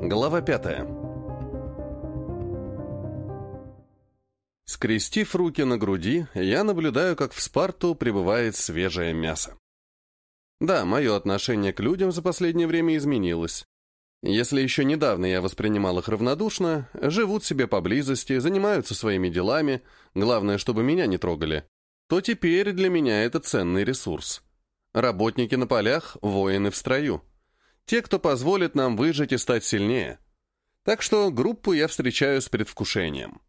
Глава пятая. Скрестив руки на груди, я наблюдаю, как в Спарту прибывает свежее мясо. Да, мое отношение к людям за последнее время изменилось. Если еще недавно я воспринимал их равнодушно, живут себе поблизости, занимаются своими делами, главное, чтобы меня не трогали, то теперь для меня это ценный ресурс. Работники на полях, воины в строю. Те, кто позволит нам выжить и стать сильнее. Так что группу я встречаю с предвкушением.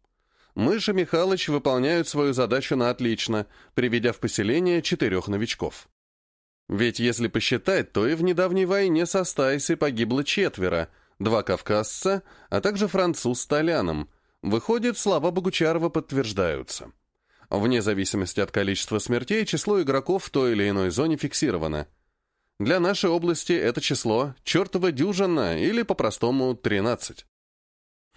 Мышь и Михалыч выполняют свою задачу на отлично, приведя в поселение четырех новичков. Ведь если посчитать, то и в недавней войне со Стайсой погибло четверо, два кавказца, а также француз с Толяном. Выходит, слова Богучарова подтверждаются. Вне зависимости от количества смертей, число игроков в той или иной зоне фиксировано. Для нашей области это число чертова дюжина или по-простому 13.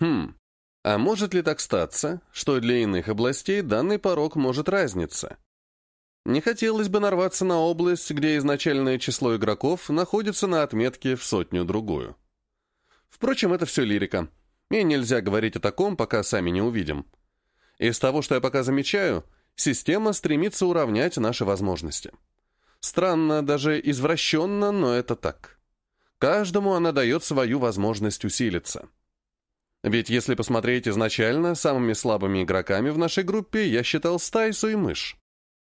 Хм, а может ли так статься, что для иных областей данный порог может разниться? Не хотелось бы нарваться на область, где изначальное число игроков находится на отметке в сотню-другую. Впрочем, это все лирика, и нельзя говорить о таком, пока сами не увидим. Из того, что я пока замечаю, система стремится уравнять наши возможности. Странно, даже извращенно, но это так. Каждому она дает свою возможность усилиться. Ведь если посмотреть изначально, самыми слабыми игроками в нашей группе я считал Стайсу и Мышь.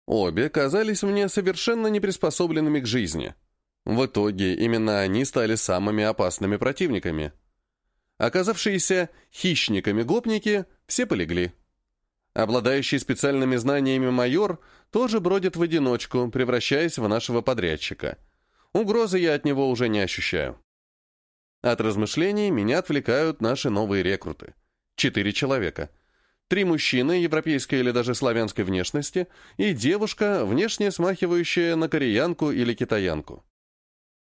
Обе казались мне совершенно неприспособленными к жизни. В итоге именно они стали самыми опасными противниками. Оказавшиеся хищниками-гопники все полегли. Обладающий специальными знаниями майор тоже бродит в одиночку, превращаясь в нашего подрядчика. Угрозы я от него уже не ощущаю. От размышлений меня отвлекают наши новые рекруты. Четыре человека — Три мужчины европейской или даже славянской внешности и девушка, внешне смахивающая на кореянку или китаянку.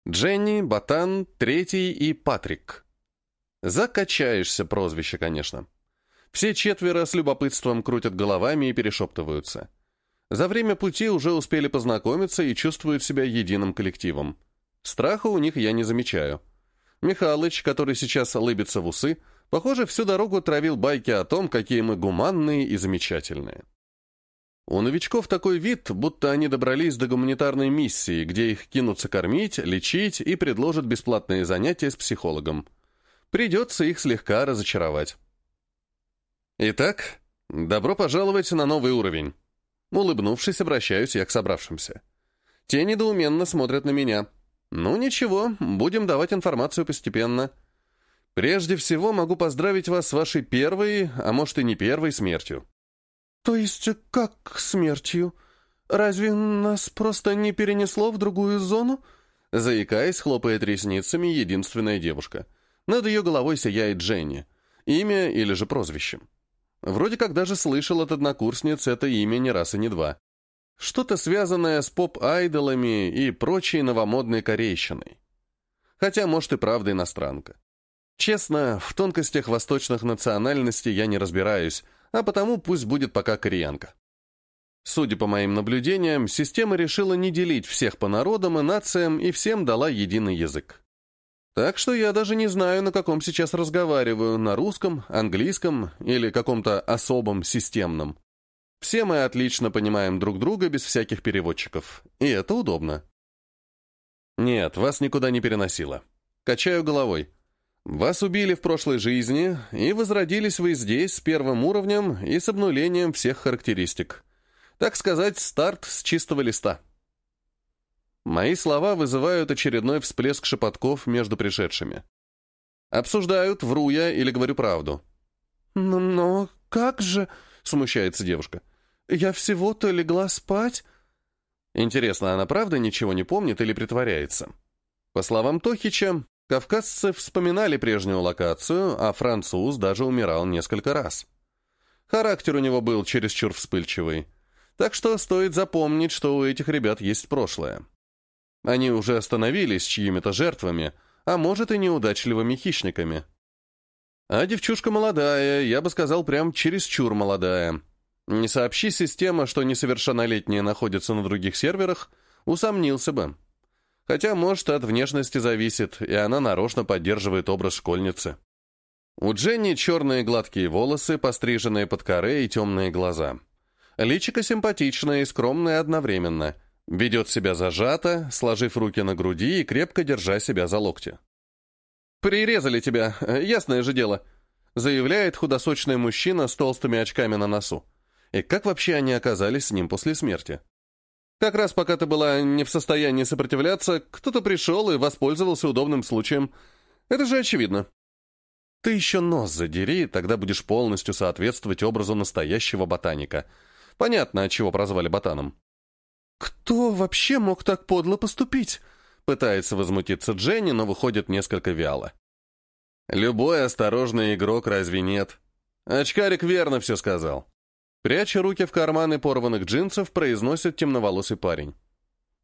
Дженни, Батан, Третий и Патрик. Закачаешься прозвище, конечно. Все четверо с любопытством крутят головами и перешептываются. За время пути уже успели познакомиться и чувствуют себя единым коллективом. Страха у них я не замечаю. Михалыч, который сейчас лыбится в усы, Похоже, всю дорогу травил байки о том, какие мы гуманные и замечательные. У новичков такой вид, будто они добрались до гуманитарной миссии, где их кинутся кормить, лечить и предложат бесплатные занятия с психологом. Придется их слегка разочаровать. Итак, добро пожаловать на новый уровень. Улыбнувшись, обращаюсь я к собравшимся. Те недоуменно смотрят на меня. Ну ничего, будем давать информацию постепенно. Прежде всего, могу поздравить вас с вашей первой, а может и не первой смертью. То есть как смертью? Разве нас просто не перенесло в другую зону? Заикаясь, хлопает ресницами единственная девушка. Над ее головой сияет Дженни. Имя или же прозвище. Вроде как даже слышал от однокурсниц это имя не раз и не два. Что-то связанное с поп-айдолами и прочей новомодной корейщиной. Хотя, может, и правда иностранка. Честно, в тонкостях восточных национальностей я не разбираюсь, а потому пусть будет пока кореянка. Судя по моим наблюдениям, система решила не делить всех по народам и нациям и всем дала единый язык. Так что я даже не знаю, на каком сейчас разговариваю, на русском, английском или каком-то особом системном. Все мы отлично понимаем друг друга без всяких переводчиков, и это удобно. Нет, вас никуда не переносило. Качаю головой. Вас убили в прошлой жизни, и возродились вы здесь с первым уровнем и с обнулением всех характеристик. Так сказать, старт с чистого листа. Мои слова вызывают очередной всплеск шепотков между пришедшими. Обсуждают, вру я или говорю правду. «Но, но как же...» — смущается девушка. «Я всего-то легла спать...» Интересно, она правда ничего не помнит или притворяется? По словам Тохича, Кавказцы вспоминали прежнюю локацию, а француз даже умирал несколько раз. Характер у него был чересчур вспыльчивый. Так что стоит запомнить, что у этих ребят есть прошлое. Они уже остановились чьими-то жертвами, а может и неудачливыми хищниками. А девчушка молодая, я бы сказал, прям чересчур молодая. Не сообщи система, что несовершеннолетние находятся на других серверах, усомнился бы. Хотя, может, от внешности зависит, и она нарочно поддерживает образ школьницы. У Дженни черные гладкие волосы, постриженные под коре и темные глаза. Личико симпатичное и скромное одновременно. Ведет себя зажато, сложив руки на груди и крепко держа себя за локти. «Прирезали тебя, ясное же дело», заявляет худосочный мужчина с толстыми очками на носу. И как вообще они оказались с ним после смерти? Как раз пока ты была не в состоянии сопротивляться, кто-то пришел и воспользовался удобным случаем. Это же очевидно. Ты еще нос задери, тогда будешь полностью соответствовать образу настоящего ботаника. Понятно, от чего прозвали ботаном. «Кто вообще мог так подло поступить?» Пытается возмутиться Дженни, но выходит несколько вяло. Любой осторожный игрок разве нет? Очкарик верно все сказал. Пряча руки в карманы порванных джинсов, произносит темноволосый парень.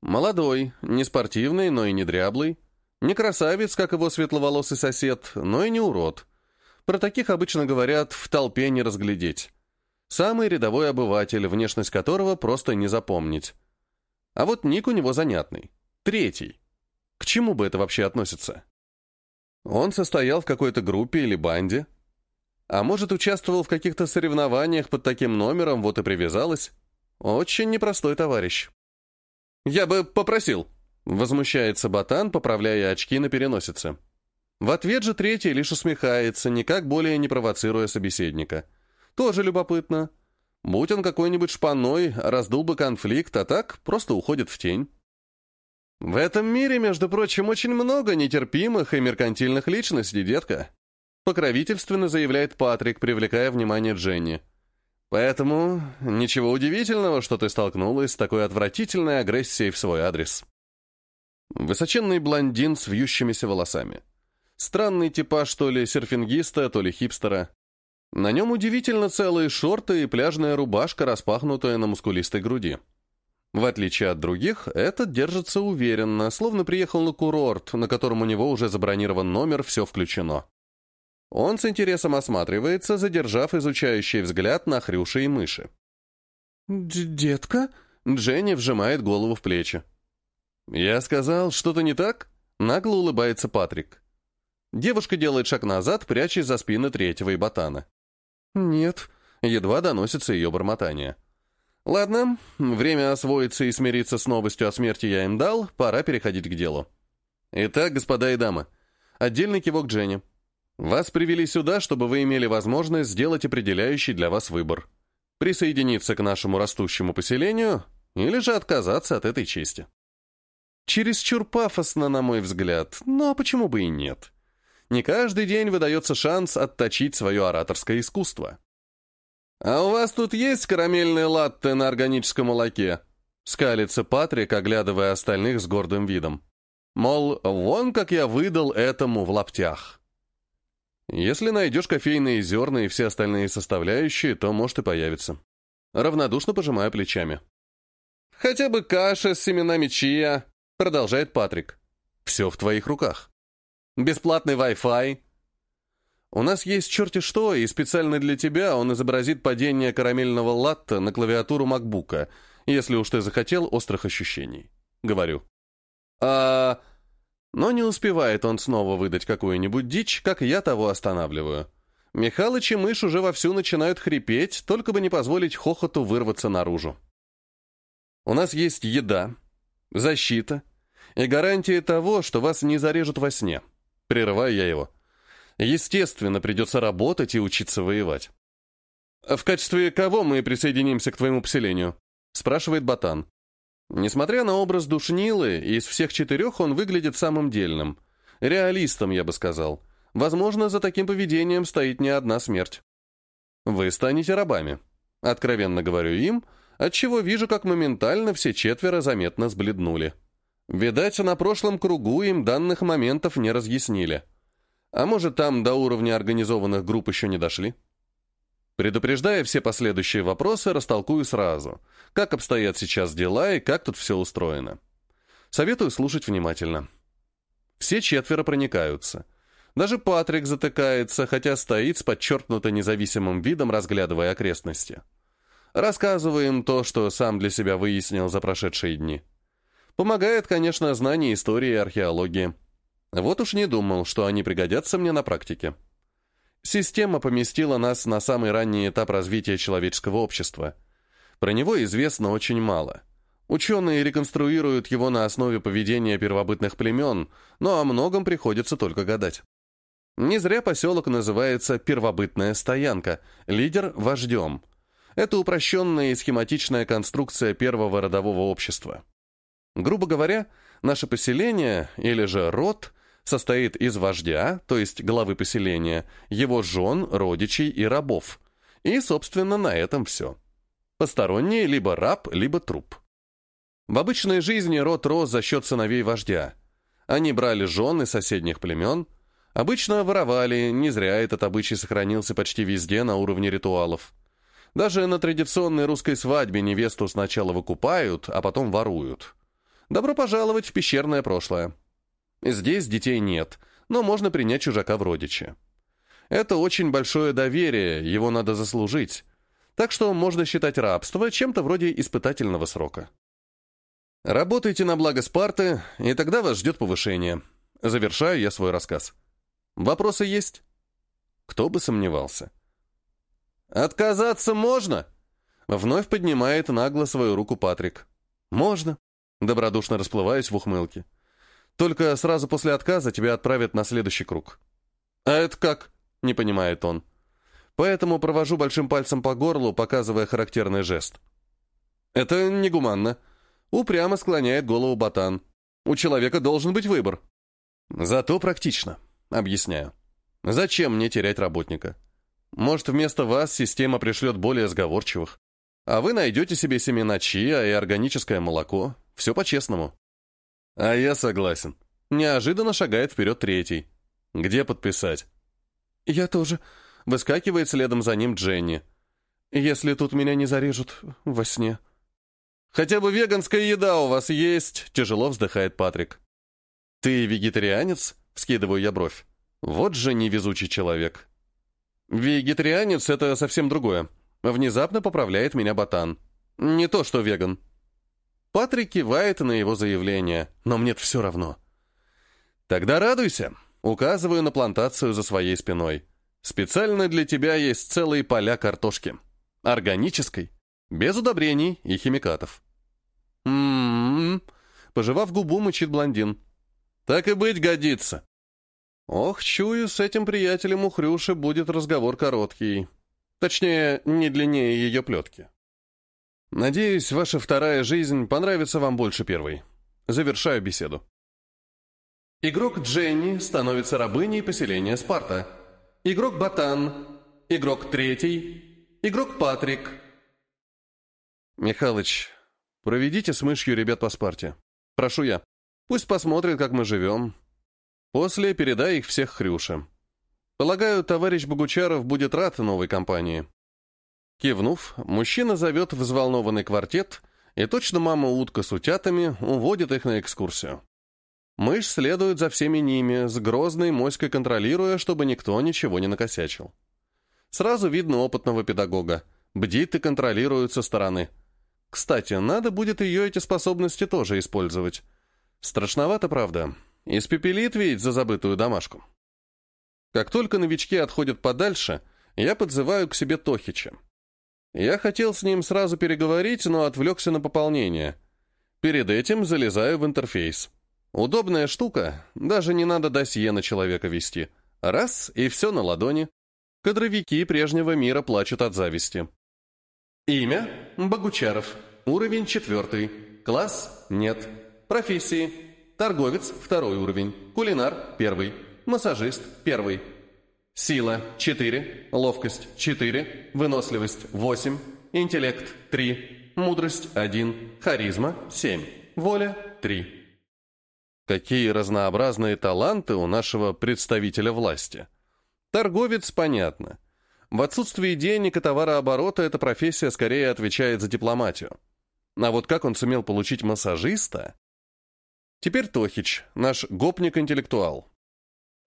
Молодой, не спортивный, но и не дряблый. Не красавец, как его светловолосый сосед, но и не урод. Про таких обычно говорят «в толпе не разглядеть». Самый рядовой обыватель, внешность которого просто не запомнить. А вот ник у него занятный. Третий. К чему бы это вообще относится? Он состоял в какой-то группе или банде. А может, участвовал в каких-то соревнованиях под таким номером, вот и привязалась. Очень непростой товарищ. «Я бы попросил», Возмущается ботан, поправляя очки на переносице. В ответ же третий лишь усмехается, никак более не провоцируя собеседника. Тоже любопытно. Будь он какой-нибудь шпаной, раздул бы конфликт, а так просто уходит в тень. В этом мире, между прочим, очень много нетерпимых и меркантильных личностей, детка. Покровительственно заявляет Патрик, привлекая внимание Дженни. Поэтому ничего удивительного, что ты столкнулась с такой отвратительной агрессией в свой адрес. Высоченный блондин с вьющимися волосами. Странный типаж то ли серфингиста, то ли хипстера. На нем удивительно целые шорты и пляжная рубашка, распахнутая на мускулистой груди. В отличие от других, этот держится уверенно, словно приехал на курорт, на котором у него уже забронирован номер, все включено. Он с интересом осматривается, задержав изучающий взгляд на хрюши и мыши. «Детка?» Дженни вжимает голову в плечи. «Я сказал, что-то не так?» Нагло улыбается Патрик. Девушка делает шаг назад, прячась за спины третьего и ботана. «Нет», — едва доносится ее бормотание. «Ладно, время освоиться и смириться с новостью о смерти я им дал, пора переходить к делу. Итак, господа и дамы, отдельный кивок Дженни. Вас привели сюда, чтобы вы имели возможность сделать определяющий для вас выбор. Присоединиться к нашему растущему поселению или же отказаться от этой чести». Чересчур пафосно, на мой взгляд, но почему бы и нет? Не каждый день выдается шанс отточить свое ораторское искусство. «А у вас тут есть карамельные латте на органическом молоке?» Скалится Патрик, оглядывая остальных с гордым видом. Мол, вон как я выдал этому в лаптях. Если найдешь кофейные зерна и все остальные составляющие, то может и появится. Равнодушно пожимая плечами. Хотя бы каша с семенами чия, Продолжает Патрик. Все в твоих руках. Бесплатный Wi-Fi. У нас есть черти что, и специально для тебя он изобразит падение карамельного латта на клавиатуру макбука, если уж ты захотел острых ощущений. Говорю. А... Но не успевает он снова выдать какую-нибудь дичь, как я того останавливаю. Михалыч и мышь уже вовсю начинают хрипеть, только бы не позволить хохоту вырваться наружу. У нас есть еда, защита и гарантия того, что вас не зарежут во сне. Прерываю я его. Естественно, придется работать и учиться воевать. «В качестве кого мы присоединимся к твоему поселению?» спрашивает Батан. Несмотря на образ душнилы, из всех четырех он выглядит самым дельным. Реалистом, я бы сказал. Возможно, за таким поведением стоит не одна смерть. Вы станете рабами. Откровенно говорю им, отчего вижу, как моментально все четверо заметно сбледнули. Видать, на прошлом кругу им данных моментов не разъяснили. А может, там до уровня организованных групп еще не дошли? Предупреждая все последующие вопросы, растолкую сразу, как обстоят сейчас дела и как тут все устроено. Советую слушать внимательно. Все четверо проникаются. Даже Патрик затыкается, хотя стоит с подчеркнуто независимым видом, разглядывая окрестности. Рассказываем то, что сам для себя выяснил за прошедшие дни. Помогает, конечно, знание истории и археологии. Вот уж не думал, что они пригодятся мне на практике. Система поместила нас на самый ранний этап развития человеческого общества. Про него известно очень мало. Ученые реконструируют его на основе поведения первобытных племен, но о многом приходится только гадать. Не зря поселок называется «Первобытная стоянка», лидер – вождем. Это упрощенная и схематичная конструкция первого родового общества. Грубо говоря, наше поселение, или же род, состоит из вождя, то есть главы поселения, его жен, родичей и рабов. И, собственно, на этом все. Посторонние либо раб, либо труп. В обычной жизни род рос за счет сыновей вождя. Они брали жен из соседних племен, обычно воровали, не зря этот обычай сохранился почти везде на уровне ритуалов. Даже на традиционной русской свадьбе невесту сначала выкупают, а потом воруют. Добро пожаловать в пещерное прошлое. Здесь детей нет, но можно принять чужака в родичи. Это очень большое доверие, его надо заслужить. Так что можно считать рабство чем-то вроде испытательного срока. Работайте на благо Спарты, и тогда вас ждет повышение. Завершаю я свой рассказ. Вопросы есть? Кто бы сомневался. «Отказаться можно?» Вновь поднимает нагло свою руку Патрик. «Можно», — добродушно расплываюсь в ухмылке. «Только сразу после отказа тебя отправят на следующий круг». «А это как?» — не понимает он. Поэтому провожу большим пальцем по горлу, показывая характерный жест. «Это негуманно», Упрямо склоняет голову ботан. У человека должен быть выбор. Зато практично, объясняю. Зачем мне терять работника? Может, вместо вас система пришлет более сговорчивых. А вы найдете себе семена чиа и органическое молоко. Все по-честному. А я согласен. Неожиданно шагает вперед третий. Где подписать? Я тоже. Выскакивает следом за ним Дженни. Если тут меня не зарежут во сне. «Хотя бы веганская еда у вас есть?» — тяжело вздыхает Патрик. «Ты вегетарианец?» — вскидываю я бровь. «Вот же невезучий человек». «Вегетарианец — это совсем другое. Внезапно поправляет меня ботан. Не то, что веган». Патрик кивает на его заявление, но мне все равно. «Тогда радуйся», — указываю на плантацию за своей спиной. «Специально для тебя есть целые поля картошки. Органической, без удобрений и химикатов». «М-м-м», пожевав губу, мычит блондин. «Так и быть годится». Ох, чую, с этим приятелем у Хрюши будет разговор короткий. Точнее, не длиннее ее плетки. Надеюсь, ваша вторая жизнь понравится вам больше первой. Завершаю беседу. Игрок Дженни становится рабыней поселения Спарта. Игрок Батан. Игрок Третий. Игрок Патрик. Михалыч, Проведите с мышью ребят по Спарте. Прошу я. Пусть посмотрят, как мы живем. После передай их всех Хрюше. Полагаю, товарищ Богучаров будет рад новой компании. Кивнув, мужчина зовет взволнованный квартет, и точно мама утка с утятами уводит их на экскурсию. Мышь следует за всеми ними, с грозной моськой контролируя, чтобы никто ничего не накосячил. Сразу видно опытного педагога. Бдит и контролирует со стороны – кстати, надо будет ее эти способности тоже использовать. Страшновато, правда. Испепелит ведь за забытую домашку. Как только новички отходят подальше, я подзываю к себе Тохича. Я хотел с ним сразу переговорить, но отвлекся на пополнение. Перед этим залезаю в интерфейс. Удобная штука, даже не надо досье на человека вести. Раз, и все на ладони. Кадровики прежнего мира плачут от зависти. Имя – Богучаров. Уровень четвертый. Класс – нет. Профессии – торговец – второй уровень. Кулинар – первый. Массажист – первый. Сила – 4, ловкость – 4, выносливость – 8, интеллект – 3, мудрость – 1, харизма – 7, воля – 3. Какие разнообразные таланты у нашего представителя власти. Торговец – понятно. В отсутствии денег и товарооборота эта профессия скорее отвечает за дипломатию. А вот как он сумел получить массажиста? Теперь Тохич, наш гопник-интеллектуал.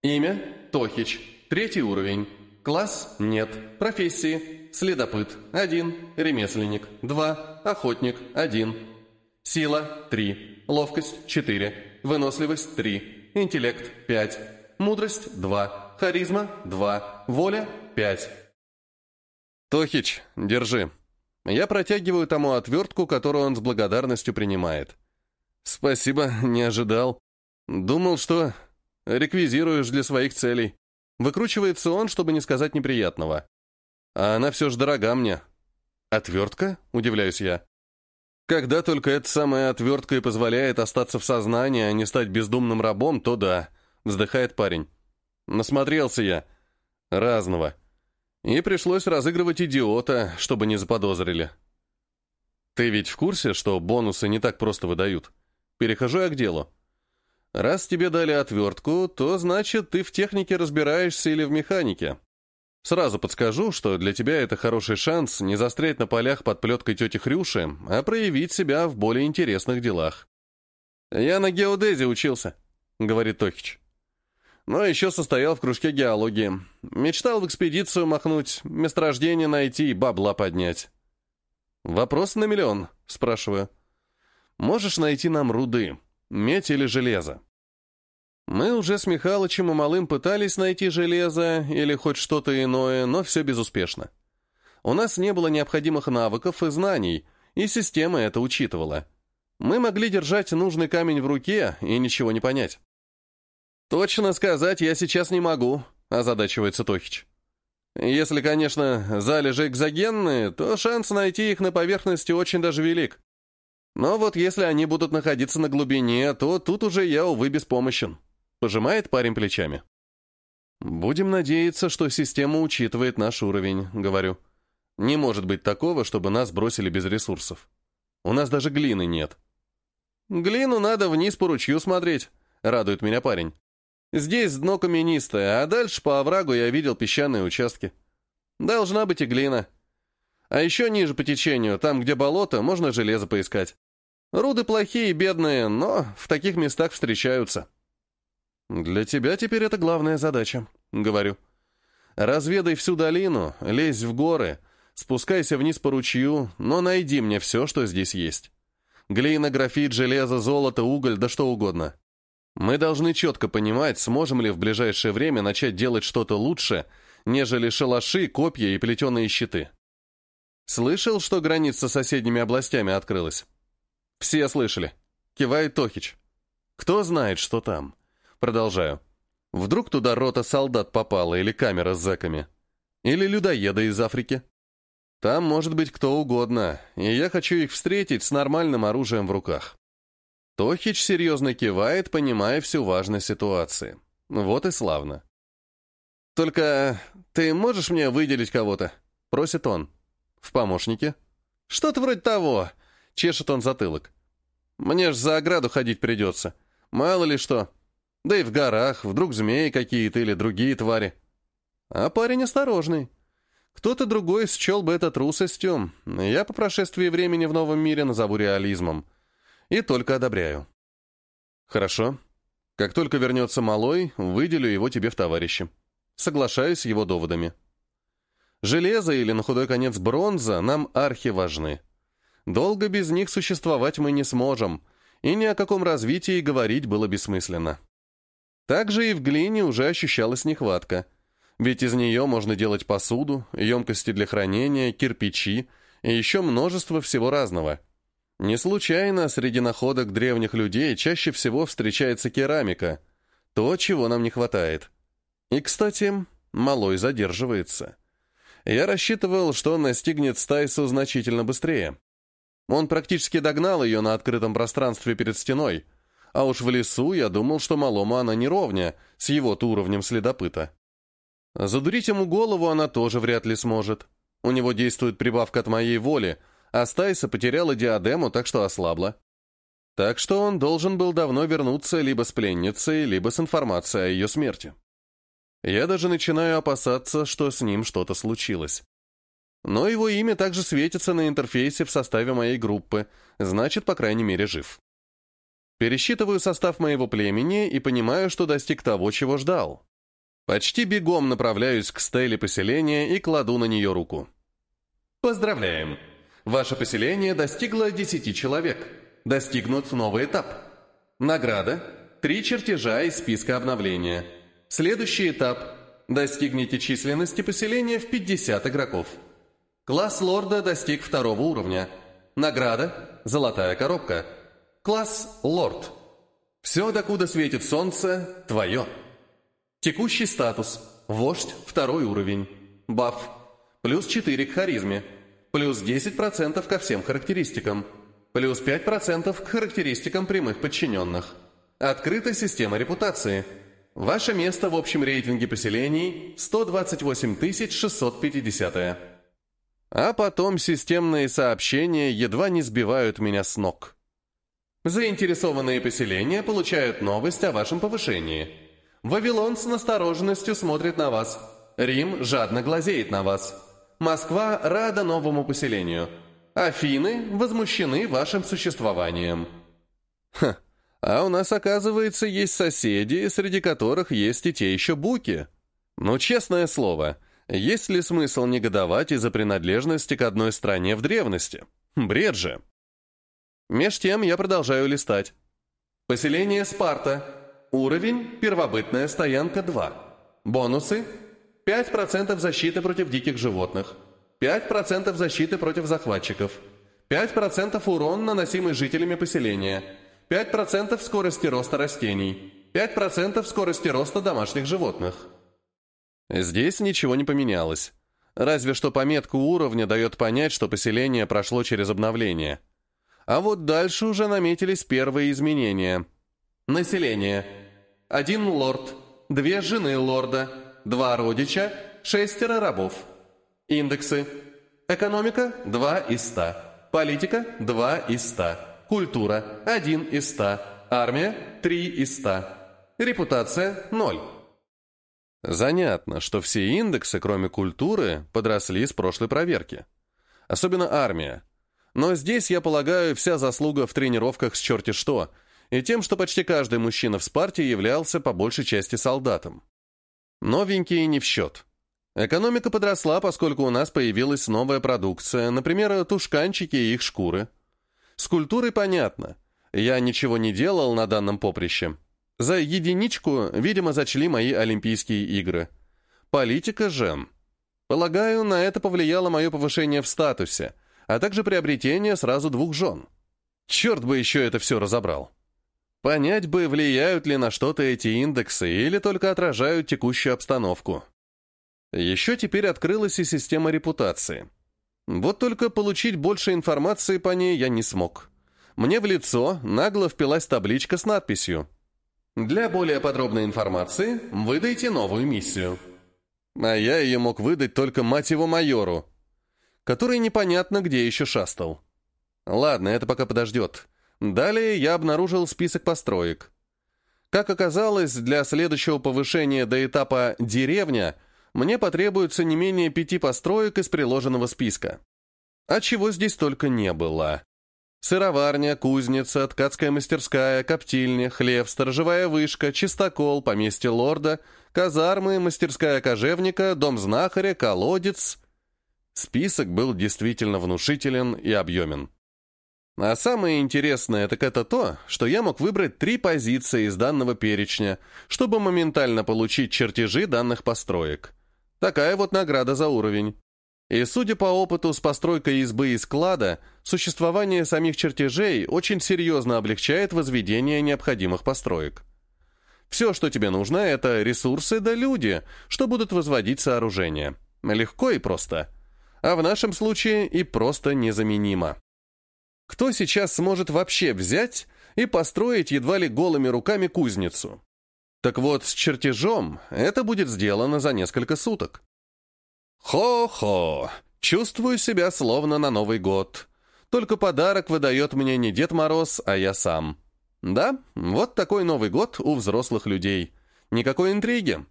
Имя – Тохич, третий уровень. Класс – нет. Профессии – следопыт – один. Ремесленник – два. Охотник – один. Сила – три. ловкость – 4, выносливость – 3, интеллект – 5, мудрость – 2, харизма – 2, воля – 5. Тохич, держи. Я протягиваю тому отвертку, которую он с благодарностью принимает. Спасибо, не ожидал. Думал, что реквизируешь для своих целей. Выкручивается он, чтобы не сказать неприятного. А она все же дорога мне. Отвертка? Удивляюсь я. Когда только эта самая отвертка и позволяет остаться в сознании, а не стать бездумным рабом, то да, вздыхает парень. Насмотрелся я. Разного. И пришлось разыгрывать идиота, чтобы не заподозрили. Ты ведь в курсе, что бонусы не так просто выдают? Перехожу я к делу. Раз тебе дали отвертку, то значит, ты в технике разбираешься или в механике. Сразу подскажу, что для тебя это хороший шанс не застрять на полях под плеткой тети Хрюши, а проявить себя в более интересных делах. «Я на геодезе учился», — говорит Тохич. Но еще состоял в кружке геологии. Мечтал в экспедицию махнуть, месторождение найти и бабла поднять. «Вопрос на миллион», — спрашиваю. «Можешь найти нам руды, медь или железо?» Мы уже с Михалычем и Малым пытались найти железо или хоть что-то иное, но все безуспешно. У нас не было необходимых навыков и знаний, и система это учитывала. Мы могли держать нужный камень в руке и ничего не понять. «Точно сказать я сейчас не могу», — озадачивается Тохич. «Если, конечно, залежи экзогенные, то шанс найти их на поверхности очень даже велик. Но вот если они будут находиться на глубине, то тут уже я, увы, беспомощен». Пожимает парень плечами. «Будем надеяться, что система учитывает наш уровень», — говорю. «Не может быть такого, чтобы нас бросили без ресурсов. У нас даже глины нет». «Глину надо вниз по ручью смотреть», — радует меня парень. «Здесь дно каменистое, а дальше по оврагу я видел песчаные участки. Должна быть и глина. А еще ниже по течению, там, где болото, можно железо поискать. Руды плохие бедные, но в таких местах встречаются». «Для тебя теперь это главная задача», — говорю. «Разведай всю долину, лезь в горы, спускайся вниз по ручью, но найди мне все, что здесь есть. Глина, графит, железо, золото, уголь, да что угодно. Мы должны четко понимать, сможем ли в ближайшее время начать делать что-то лучше, нежели шалаши, копья и плетеные щиты. Слышал, что граница с соседними областями открылась? Все слышали. Кивает Тохич. Кто знает, что там? Продолжаю. Вдруг туда рота солдат попала или камера с зэками? Или людоеда из Африки? Там может быть кто угодно, и я хочу их встретить с нормальным оружием в руках. Тохич серьезно кивает, понимая всю важность ситуации. Вот и славно. «Только ты можешь мне выделить кого-то?» — просит он. «В помощнике?» «Что-то вроде того», — чешет он затылок. «Мне ж за ограду ходить придется. Мало ли что. Да и в горах, вдруг змеи какие-то или другие твари. А парень осторожный. Кто-то другой счел бы это трусостью. Я по прошествии времени в новом мире назову реализмом. И только одобряю. Хорошо. Как только вернется малой, выделю его тебе в товарищи. Соглашаюсь с его доводами. Железо или, на худой конец, бронза нам архи важны. Долго без них существовать мы не сможем, и ни о каком развитии говорить было бессмысленно. Также и в глине уже ощущалась нехватка. Ведь из нее можно делать посуду, емкости для хранения, кирпичи и еще множество всего разного. Не случайно среди находок древних людей чаще всего встречается керамика. То, чего нам не хватает. И, кстати, малой задерживается. Я рассчитывал, что он настигнет Стайсу значительно быстрее. Он практически догнал ее на открытом пространстве перед стеной — а уж в лесу я думал, что малому она не ровня, с его-то уровнем следопыта. Задурить ему голову она тоже вряд ли сможет. У него действует прибавка от моей воли, а Стайса потеряла диадему, так что ослабла. Так что он должен был давно вернуться либо с пленницей, либо с информацией о ее смерти. Я даже начинаю опасаться, что с ним что-то случилось. Но его имя также светится на интерфейсе в составе моей группы, значит, по крайней мере, жив. Пересчитываю состав моего племени и понимаю, что достиг того, чего ждал. Почти бегом направляюсь к стеле поселения и кладу на нее руку. Поздравляем! Ваше поселение достигло 10 человек. Достигнут новый этап. Награда. Три чертежа из списка обновления. Следующий этап. Достигните численности поселения в 50 игроков. Класс лорда достиг второго уровня. Награда. Золотая коробка. Класс лорд. Все, докуда светит солнце, твое. Текущий статус. Вождь, второй уровень. Баф. Плюс 4 к харизме. Плюс 10% ко всем характеристикам. Плюс 5% к характеристикам прямых подчиненных. Открыта система репутации. Ваше место в общем рейтинге поселений 128 650. А потом системные сообщения едва не сбивают меня с ног. Заинтересованные поселения получают новость о вашем повышении. Вавилон с настороженностью смотрит на вас. Рим жадно глазеет на вас. Москва рада новому поселению. Афины возмущены вашим существованием. Ха, а у нас, оказывается, есть соседи, среди которых есть и те еще буки. Ну, честное слово, есть ли смысл негодовать из-за принадлежности к одной стране в древности? Бред же. Меж тем я продолжаю листать. Поселение Спарта. Уровень первобытная стоянка 2. Бонусы 5% защиты против диких животных, 5% защиты против захватчиков, 5% урон, наносимый жителями поселения, 5% скорости роста растений, 5% скорости роста домашних животных. Здесь ничего не поменялось. Разве что пометка уровня дает понять, что поселение прошло через обновление – а вот дальше уже наметились первые изменения. Население. Один лорд, две жены лорда, два родича, шестеро рабов. Индексы. Экономика – 2 из 100. Политика – 2 из 100. Культура – 1 из 100. Армия – 3 из 100. Репутация – 0. Занятно, что все индексы, кроме культуры, подросли с прошлой проверки. Особенно армия. Но здесь, я полагаю, вся заслуга в тренировках с черти что, и тем, что почти каждый мужчина в Спарте являлся по большей части солдатом. Новенькие не в счет. Экономика подросла, поскольку у нас появилась новая продукция, например, тушканчики и их шкуры. С культурой понятно. Я ничего не делал на данном поприще. За единичку, видимо, зачли мои Олимпийские игры. Политика же. Полагаю, на это повлияло мое повышение в статусе – а также приобретение сразу двух жен. Черт бы еще это все разобрал. Понять бы, влияют ли на что-то эти индексы или только отражают текущую обстановку. Еще теперь открылась и система репутации. Вот только получить больше информации по ней я не смог. Мне в лицо нагло впилась табличка с надписью «Для более подробной информации выдайте новую миссию». А я ее мог выдать только мать его майору, который непонятно где еще шастал. Ладно, это пока подождет. Далее я обнаружил список построек. Как оказалось, для следующего повышения до этапа «деревня» мне потребуется не менее пяти построек из приложенного списка. А чего здесь только не было. Сыроварня, кузница, ткацкая мастерская, коптильня, хлев, сторожевая вышка, чистокол, поместье лорда, казармы, мастерская кожевника, дом знахаря, колодец — Список был действительно внушителен и объемен. А самое интересное так это то, что я мог выбрать три позиции из данного перечня, чтобы моментально получить чертежи данных построек. Такая вот награда за уровень. И судя по опыту с постройкой избы и склада, существование самих чертежей очень серьезно облегчает возведение необходимых построек. Все, что тебе нужно, это ресурсы да люди, что будут возводить сооружения. Легко и просто – а в нашем случае и просто незаменимо. Кто сейчас сможет вообще взять и построить едва ли голыми руками кузницу? Так вот, с чертежом это будет сделано за несколько суток. Хо-хо, чувствую себя словно на Новый год. Только подарок выдает мне не Дед Мороз, а я сам. Да, вот такой Новый год у взрослых людей. Никакой интриги.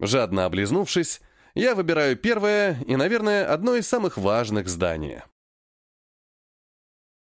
Жадно облизнувшись, я выбираю первое и, наверное, одно из самых важных здания.